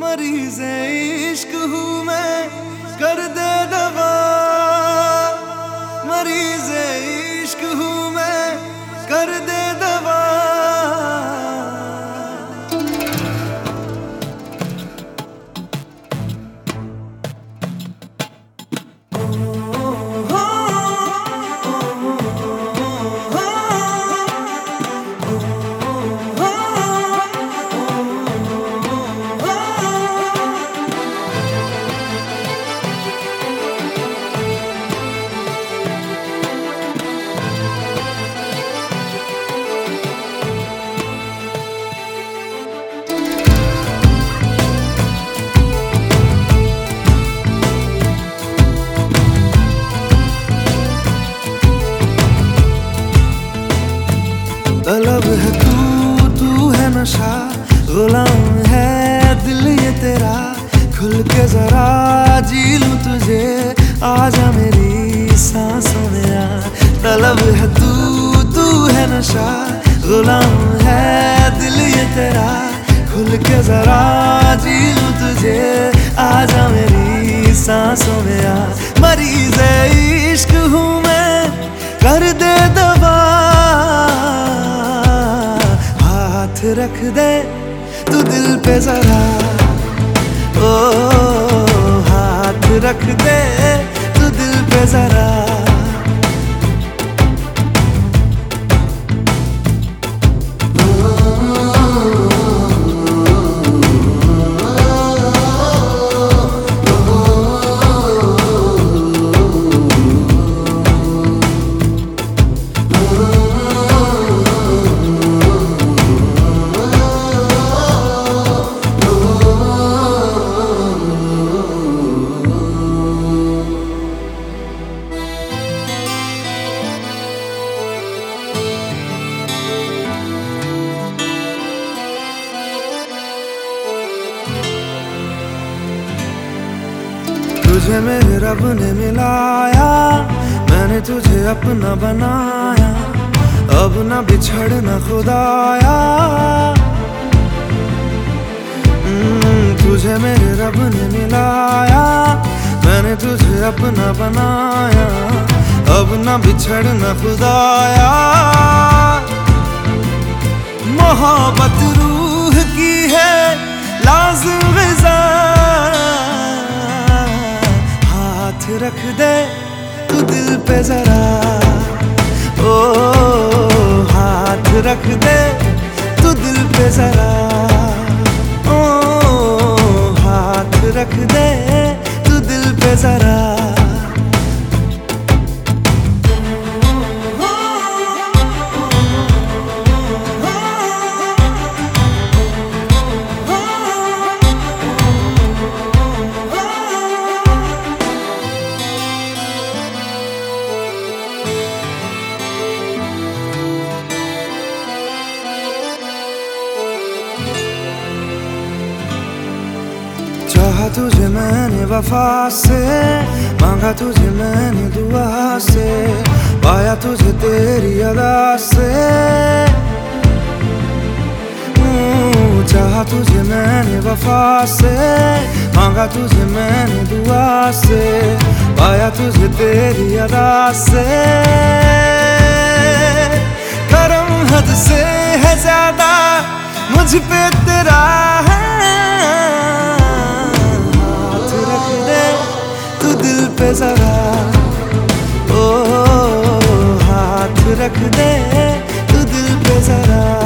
मरीज़ इश्क हूँ मैं कर दे दवा जरा जी लूँ तुझे, आजा मेरी सांसों में आ तलब है तू तू है नशा, गुलाम है दिल ये तेरा। खुल के जरा जी लूँ तुझे, आजा मेरी सांसों में आ मरीज़ इश्क हूँ मैं, कर दे दबा हाथ रख दे तू दिल पे जरा। ओ हाथ रख दे तू दिल पे जरा। तुझे मेरे रब ने मिलाया मैंने तुझे अपना बनाया अब न बिछड़ना खुदाया। हम्म, तुझे मेरे रब ने मिलाया मैंने तुझे अपना बनाया अब न बिछड़ना खुदाया। मोहब्बत रूह की है लाजिम रख दे तू दिल पे जरा। ओ हाथ रख दे तू दिल पे जरा। तुझे मैंने वफा से मांगा तुझे मैंने दुआ से पाया तुझे तेरी अदा से चाहा तुझे मैंने वफा से मांगा तुझे मैंने दुआ से पाया तुझे तेरी अदा से करम हद से है ज़्यादा मुझ पे तेरा दिल पे जरा ओ हाथ रख दे तू दिल पे जरा।